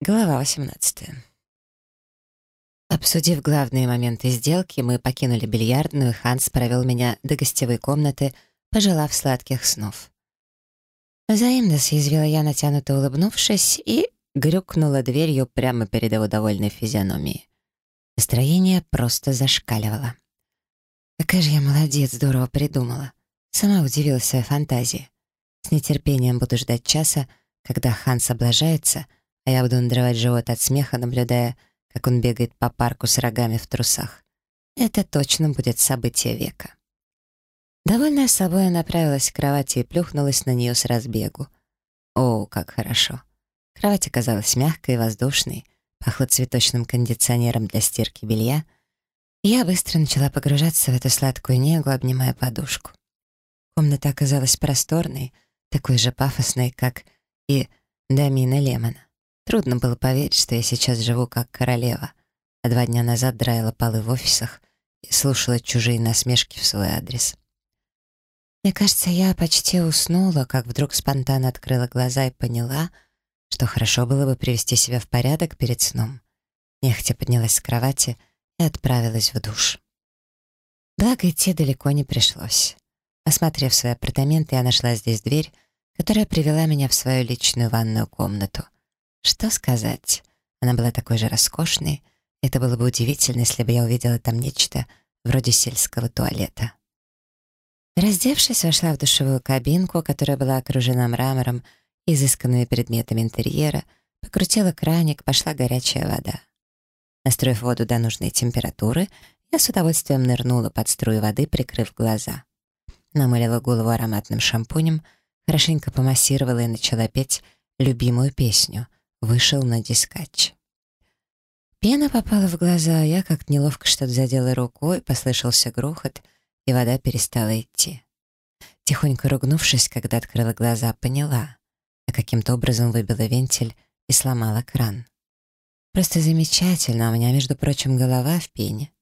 Глава 18. Обсудив главные моменты сделки, мы покинули бильярдную, Ханс провел меня до гостевой комнаты, пожелав сладких снов. Взаимно съязвила я, натянуто улыбнувшись, и грюкнула дверью прямо перед его довольной физиономией. Настроение просто зашкаливало. Какая же я молодец, здорово придумала. Сама удивилась своей фантазии. С нетерпением буду ждать часа, когда Ханс облажается — а я буду надрывать живот от смеха, наблюдая, как он бегает по парку с рогами в трусах. Это точно будет событие века. Довольная собой, я направилась к кровати и плюхнулась на нее с разбегу. О, как хорошо. Кровать оказалась мягкой и воздушной, пахла цветочным кондиционером для стирки белья, я быстро начала погружаться в эту сладкую негу, обнимая подушку. Комната оказалась просторной, такой же пафосной, как и Дамина Лемона. Трудно было поверить, что я сейчас живу как королева, а два дня назад драила полы в офисах и слушала чужие насмешки в свой адрес. Мне кажется, я почти уснула, как вдруг спонтанно открыла глаза и поняла, что хорошо было бы привести себя в порядок перед сном. Нехотя поднялась с кровати и отправилась в душ. Благо, идти далеко не пришлось. Осмотрев свои апартаменты, я нашла здесь дверь, которая привела меня в свою личную ванную комнату — что сказать? Она была такой же роскошной. Это было бы удивительно, если бы я увидела там нечто вроде сельского туалета. Раздевшись, вошла в душевую кабинку, которая была окружена мрамором и изысканными предметами интерьера, покрутила краник, пошла горячая вода. Настроив воду до нужной температуры, я с удовольствием нырнула под струю воды, прикрыв глаза. Намылила голову ароматным шампунем, хорошенько помассировала и начала петь любимую песню — вышел на дискач. Пена попала в глаза, а я как неловко что-то задела рукой, послышался грохот, и вода перестала идти. Тихонько ругнувшись, когда открыла глаза, поняла, а каким-то образом выбила вентиль и сломала кран. Просто замечательно, а у меня, между прочим, голова в пене.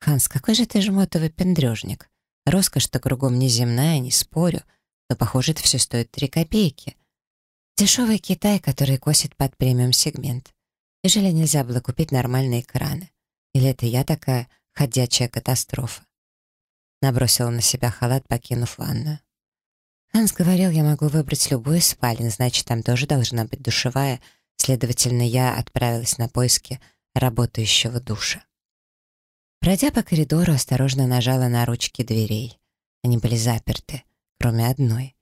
«Ханс, какой же ты жмотовый пендрежник. Роскошь-то кругом неземная, не спорю, но, похоже, это все стоит три копейки. Дешевый Китай, который косит под премиум-сегмент. Неужели нельзя было купить нормальные экраны? Или это я такая ходячая катастрофа? Набросила на себя халат, покинув ванную. Ханс говорил, я могу выбрать любую из спален, значит, там тоже должна быть душевая, следовательно, я отправилась на поиски работающего душа. Пройдя по коридору, осторожно нажала на ручки дверей. Они были заперты, кроме одной.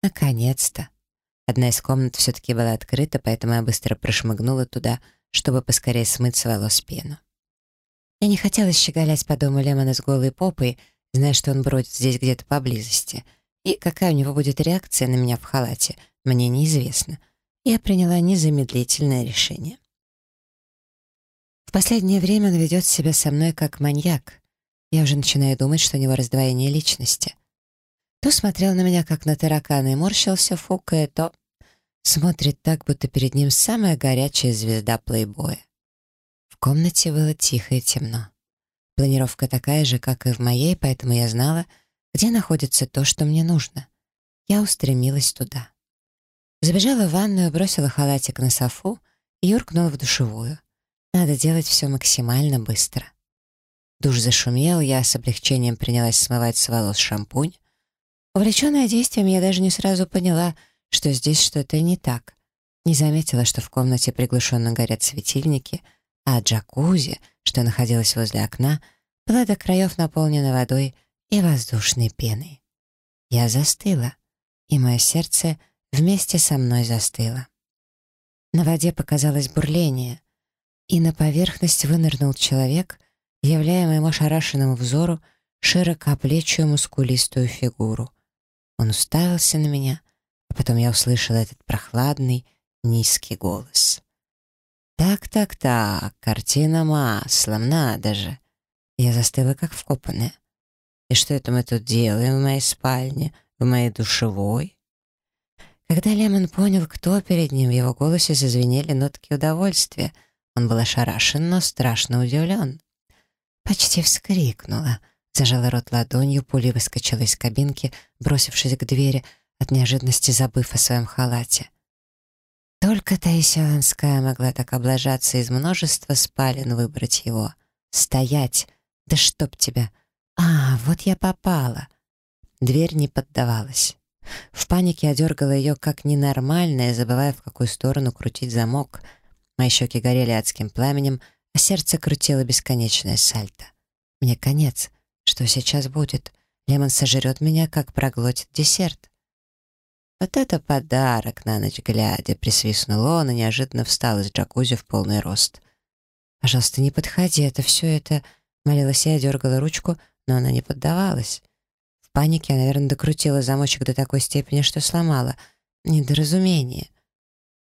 Наконец-то. Одна из комнат все-таки была открыта, поэтому я быстро прошмыгнула туда, чтобы поскорее смыть с волос пену. Я не хотела щеголять по дому Лемона с голой попой, зная, что он бродит здесь где-то поблизости. И какая у него будет реакция на меня в халате, мне неизвестно. Я приняла незамедлительное решение. В последнее время он ведет себя со мной как маньяк. Я уже начинаю думать, что у него раздвоение личности — то смотрел на меня, как на таракана, и морщился, фукая, то смотрит так, будто перед ним самая горячая звезда плейбоя. В комнате было тихо и темно. Планировка такая же, как и в моей, поэтому я знала, где находится то, что мне нужно. Я устремилась туда. Забежала в ванную, бросила халатик на софу и юркнула в душевую. Надо делать все максимально быстро. Душ зашумел, я с облегчением принялась смывать с волос шампунь, Увлеченная действием, я даже не сразу поняла, что здесь что-то не так. Не заметила, что в комнате приглушенно горят светильники, а джакузи, что находилось возле окна, была до краев наполнена водой и воздушной пеной. Я застыла, и мое сердце вместе со мной застыло. На воде показалось бурление, и на поверхность вынырнул человек, являя моему ошарашенному взору широкоплечую мускулистую фигуру. Он уставился на меня, а потом я услышала этот прохладный, низкий голос. «Так-так-так, картина маслом, надо же!» Я застыла, как вкопанная. «И что это мы тут делаем в моей спальне, в моей душевой?» Когда Лемон понял, кто перед ним, в его голосе зазвенели нотки удовольствия. Он был ошарашен, но страшно удивлен. Почти вскрикнула — Зажала рот ладонью, пулей выскочила из кабинки, бросившись к двери, от неожиданности забыв о своем халате. Только Таисия Ланская могла так облажаться из множества спален выбрать его. «Стоять! Да чтоб тебя! А, вот я попала!» Дверь не поддавалась. В панике я дергала ее как ненормальная, забывая, в какую сторону крутить замок. Мои щеки горели адским пламенем, а сердце крутило бесконечное сальто. Мне конец. Что сейчас будет? Лемон сожрет меня, как проглотит десерт. Вот это подарок на ночь глядя, присвистнул он и неожиданно встал из джакузи в полный рост. «Пожалуйста, не подходи, это все это...» Молилась я, дергала ручку, но она не поддавалась панике я, наверное, докрутила замочек до такой степени, что сломала. Недоразумение.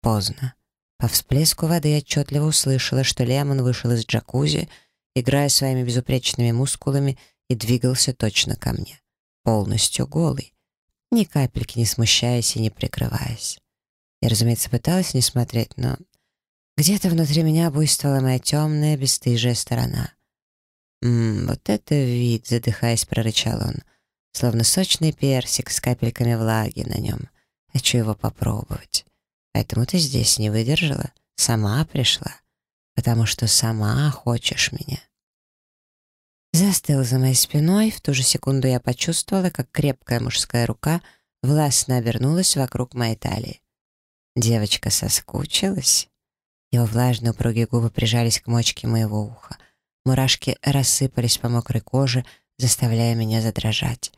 Поздно. По всплеску воды я отчетливо услышала, что Лемон вышел из джакузи, играя своими безупречными мускулами, и двигался точно ко мне. Полностью голый. Ни капельки не смущаясь и не прикрываясь. Я, разумеется, пыталась не смотреть, но где-то внутри меня буйствовала моя темная, бесстыжая сторона. «Ммм, вот это вид!» — задыхаясь, прорычал он словно сочный персик с капельками влаги на нем. Хочу его попробовать. Поэтому ты здесь не выдержала, сама пришла, потому что сама хочешь меня. Застыл за моей спиной, в ту же секунду я почувствовала, как крепкая мужская рука властно обернулась вокруг моей талии. Девочка соскучилась. Его влажные упругие губы прижались к мочке моего уха. Мурашки рассыпались по мокрой коже, заставляя меня задрожать.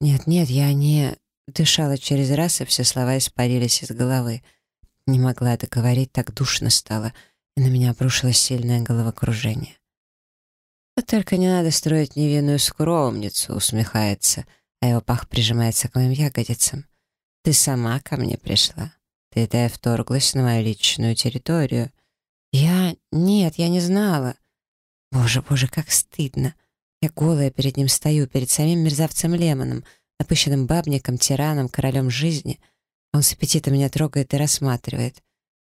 Нет-нет, я не... Дышала через раз, и все слова испарились из головы. Не могла договорить, так душно стало, и на меня обрушилось сильное головокружение. «Вот только не надо строить невинную скромницу», — усмехается, а его пах прижимается к моим ягодицам. «Ты сама ко мне пришла. Ты это вторглась на мою личную территорию. Я... Нет, я не знала. Боже, боже, как стыдно. Я голая перед ним стою, перед самим мерзавцем Лемоном, напыщенным бабником, тираном, королем жизни. Он с аппетитом меня трогает и рассматривает.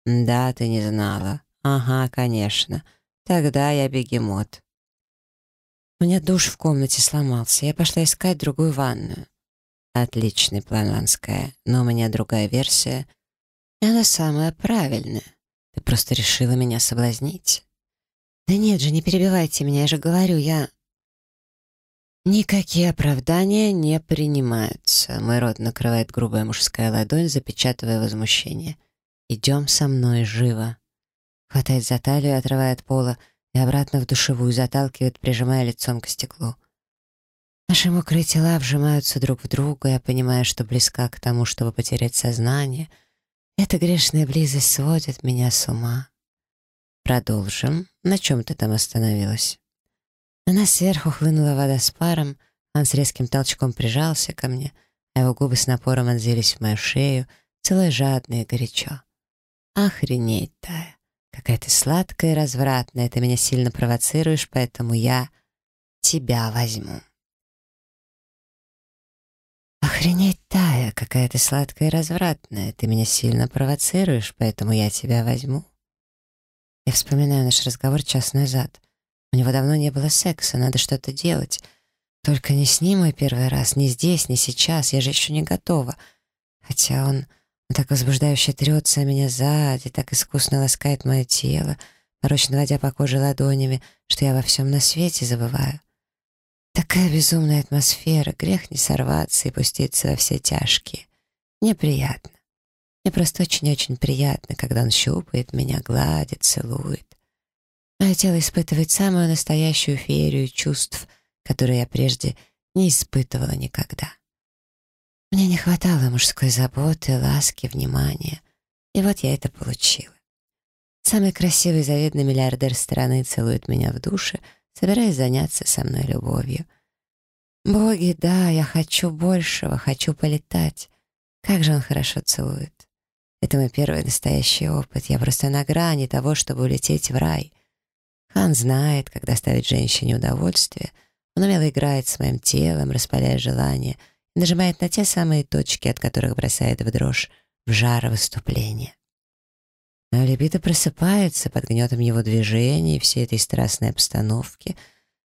«Да, ты не знала. Ага, конечно. Тогда я бегемот». У меня душ в комнате сломался. Я пошла искать другую ванную. Отличный план, Ланская, но у меня другая версия. И она самая правильная. Ты просто решила меня соблазнить. Да нет же, не перебивайте меня, я же говорю, я... Никакие оправдания не принимаются. Мой рот накрывает грубая мужская ладонь, запечатывая возмущение. «Идем со мной, живо!» Хватает за талию, отрывает пола и обратно в душевую заталкивает, прижимая лицом к стеклу. Наши мокрые тела вжимаются друг в друга, я понимаю, что близка к тому, чтобы потерять сознание. Эта грешная близость сводит меня с ума. Продолжим. На чем ты там остановилась? На нас сверху хлынула вода с паром, он с резким толчком прижался ко мне, а его губы с напором отзились в мою шею, целое жадное и горячо. «Охренеть, Тая! Какая ты сладкая и развратная, ты меня сильно провоцируешь, поэтому я тебя возьму». «Охренеть, Тая, какая ты сладкая и развратная, ты меня сильно провоцируешь, поэтому я тебя возьму». Я вспоминаю наш разговор час назад — у него давно не было секса, надо что-то делать. Только не с ним мой первый раз, не здесь, не сейчас, я же еще не готова. Хотя он, так возбуждающе трется меня сзади, так искусно ласкает мое тело, порочно водя по коже ладонями, что я во всем на свете забываю. Такая безумная атмосфера, грех не сорваться и пуститься во все тяжкие. Мне приятно. Мне просто очень-очень приятно, когда он щупает меня, гладит, целует. Мое тело испытывает самую настоящую феерию чувств, которые я прежде не испытывала никогда. Хватало мужской заботы, ласки, внимания. И вот я это получила. Самый красивый завидный миллиардер страны целует меня в душе, собираясь заняться со мной любовью. Боги, да, я хочу большего, хочу полетать. Как же он хорошо целует. Это мой первый настоящий опыт. Я просто на грани того, чтобы улететь в рай. Хан знает, как доставить женщине удовольствие. Он умело играет с моим телом, распаляя желание, и нажимает на те самые точки, от которых бросает в дрожь, в жар выступления. Но либидо просыпается под гнетом его движений и всей этой страстной обстановки.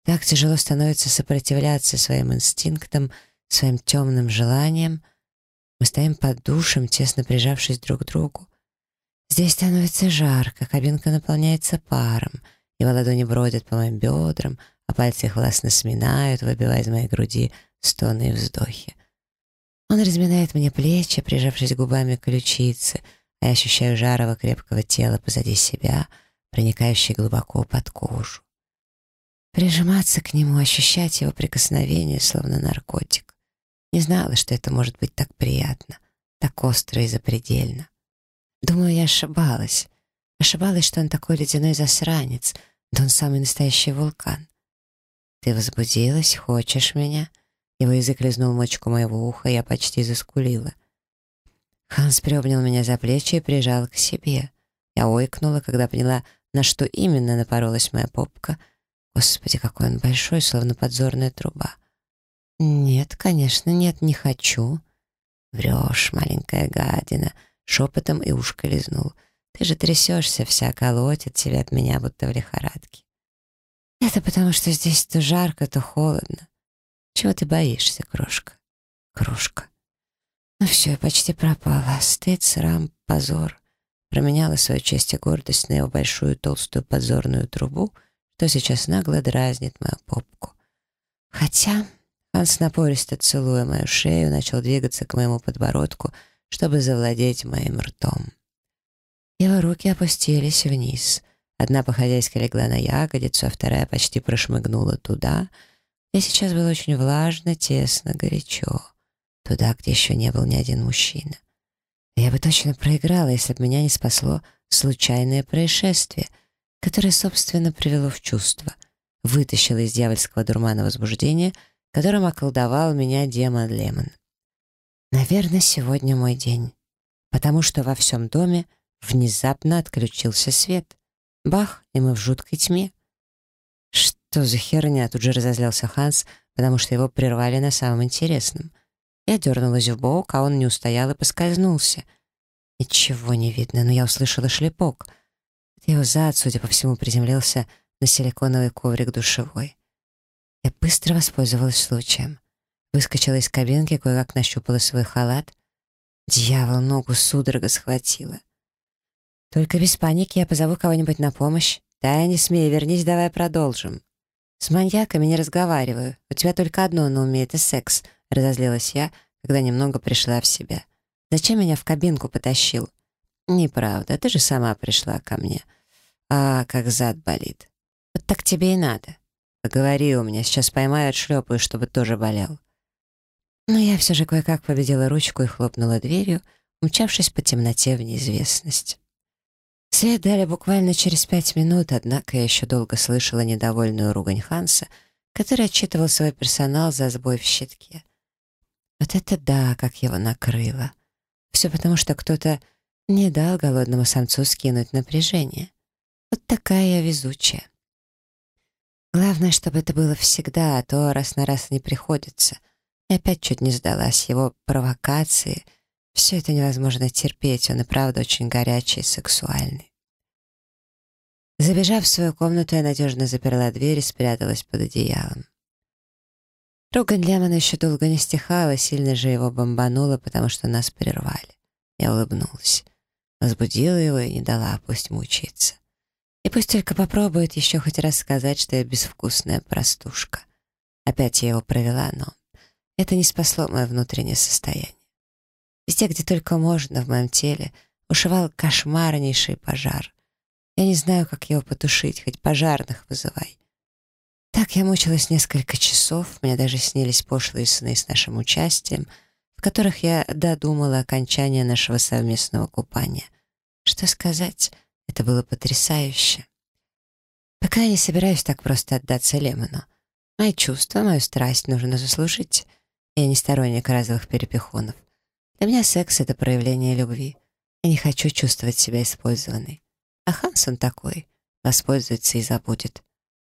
Так тяжело становится сопротивляться своим инстинктам, своим темным желаниям. Мы стоим под душем, тесно прижавшись друг к другу. Здесь становится жарко, кабинка наполняется паром, его ладони бродят по моим бедрам, а пальцы их властно сминают, выбивая из моей груди стоны и вздохи. Он разминает мне плечи, прижавшись губами к ключице, а я ощущаю жар его крепкого тела позади себя, проникающий глубоко под кожу. Прижиматься к нему, ощущать его прикосновение, словно наркотик. Не знала, что это может быть так приятно, так остро и запредельно. Думаю, я ошибалась. Ошибалась, что он такой ледяной засранец, да он самый настоящий вулкан. «Ты возбудилась? Хочешь меня?» Его язык лизнул мочку моего уха, я почти заскулила. Ханс приобнял меня за плечи и прижал к себе. Я ойкнула, когда поняла, на что именно напоролась моя попка. Господи, какой он большой, словно подзорная труба. «Нет, конечно, нет, не хочу». «Врешь, маленькая гадина», — шепотом и ушко лизнул. «Ты же трясешься, вся колотит тебя от меня, будто в лихорадке». «Это потому, что здесь то жарко, то холодно. Чего ты боишься, крошка? Крошка. Ну все, я почти пропала. Стыд, срам, позор. Променяла свою честь и гордость на его большую толстую подзорную трубу, что сейчас нагло дразнит мою попку. Хотя Ханс напористо целуя мою шею, начал двигаться к моему подбородку, чтобы завладеть моим ртом. Его руки опустились вниз. Одна по-хозяйски легла на ягодицу, а вторая почти прошмыгнула туда — и сейчас было очень влажно, тесно, горячо. Туда, где еще не был ни один мужчина. Я бы точно проиграла, если бы меня не спасло случайное происшествие, которое, собственно, привело в чувство, вытащило из дьявольского дурмана возбуждения, которым околдовал меня демон Лемон. Наверное, сегодня мой день, потому что во всем доме внезапно отключился свет. Бах, и мы в жуткой тьме. «Что за херня?» — тут же разозлился Ханс, потому что его прервали на самом интересном. Я дернулась в бок, а он не устоял и поскользнулся. Ничего не видно, но я услышала шлепок. Его зад, судя по всему, приземлился на силиконовый коврик душевой. Я быстро воспользовалась случаем. Выскочила из кабинки, кое-как нащупала свой халат. Дьявол, ногу судорога схватила. «Только без паники я позову кого-нибудь на помощь. Да, не смей, вернись, давай продолжим». «С маньяками не разговариваю. У тебя только одно на уме — это секс», — разозлилась я, когда немного пришла в себя. «Зачем меня в кабинку потащил?» «Неправда, ты же сама пришла ко мне. А, как зад болит. Вот так тебе и надо. Поговори у меня, сейчас поймаю, отшлепаю, чтобы тоже болел». Но я все же кое-как победила ручку и хлопнула дверью, умчавшись по темноте в неизвестность. Свет дали буквально через пять минут, однако я еще долго слышала недовольную ругань Ханса, который отчитывал свой персонал за сбой в щитке. Вот это да, как его накрыло. Все потому, что кто-то не дал голодному самцу скинуть напряжение. Вот такая я везучая. Главное, чтобы это было всегда, а то раз на раз не приходится. И опять чуть не сдалась его провокации — все это невозможно терпеть, он и правда очень горячий и сексуальный. Забежав в свою комнату, я надежно заперла дверь и спряталась под одеялом. Ругань Лемона еще долго не стихала, сильно же его бомбануло, потому что нас прервали. Я улыбнулась. Возбудила его и не дала, пусть мучается. И пусть только попробует еще хоть раз сказать, что я безвкусная простушка. Опять я его провела, но это не спасло мое внутреннее состояние. Везде, где только можно, в моем теле, ушивал кошмарнейший пожар. Я не знаю, как его потушить, хоть пожарных вызывай. Так я мучилась несколько часов, мне даже снились пошлые сны с нашим участием, в которых я додумала окончание нашего совместного купания. Что сказать, это было потрясающе. Пока я не собираюсь так просто отдаться Лемону. Мои чувства, мою страсть нужно заслужить. Я не сторонник разовых перепихонов. Для меня секс — это проявление любви. Я не хочу чувствовать себя использованной. А Хансон такой, воспользуется и забудет.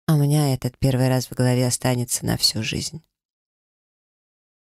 А у меня этот первый раз в голове останется на всю жизнь.